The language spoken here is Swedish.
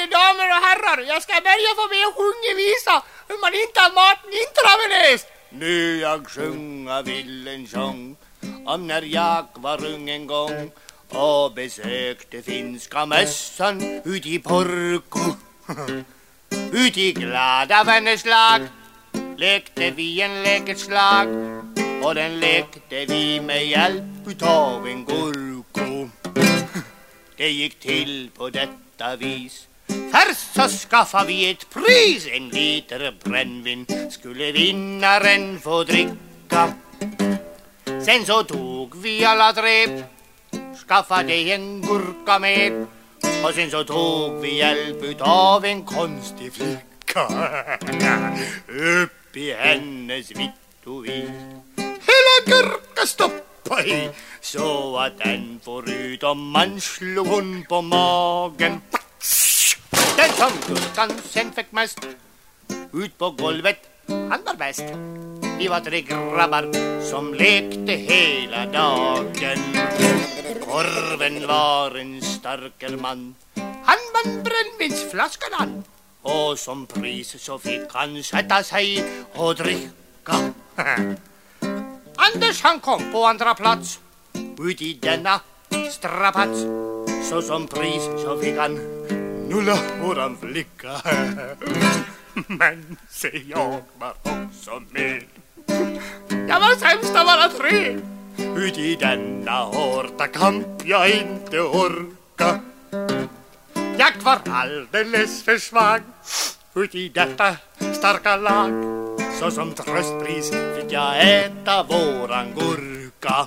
mina damer och herrar, jag ska börja få med och sjunga visa hur man inte har maten intravenöst. Nu jag sjunga vill en sång om när jag var ung en gång och besökte finska mössan ut i Porko. ut i glada vänners lag lekte vi en leketslag och den lekte vi med hjälp utav en gurko. Det gick till på detta vis Först så skaffar vi ett pris En liter brännvin skulle vinnaren få dricka. Sen så tog vi alla tre Skaffade en gurka med Och sen så tog vi hjälp utav en konstig flicka. Upp i hennes vitt och vit Hela gurka stoppa i Så att den får ut om man slog hon på magen som gurkan sen fick mest. Ut på golvet, han var bäst. Vi var tre grabbar som lekte hela dagen. Korven var en starker man. Han vann brännvinsflaskan han. Och som pris så fick han sätta sig och dricka. Anders han kom på andra plats. Ut i denna strapats Så som pris så fick han nu la våran flicka. Här. Men se jag var också med. Jag var sämst av alla tre. Ut i denna hårda kamp jag inte orka. Jag var alldeles för svag. Ut i detta starka lag. Så som tröstpris fick jag äta våran gurka.